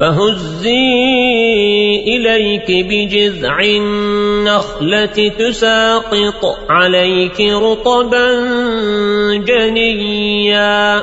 فهزي إليك بجذع النخلة تساقط عليك رطبا جنيا.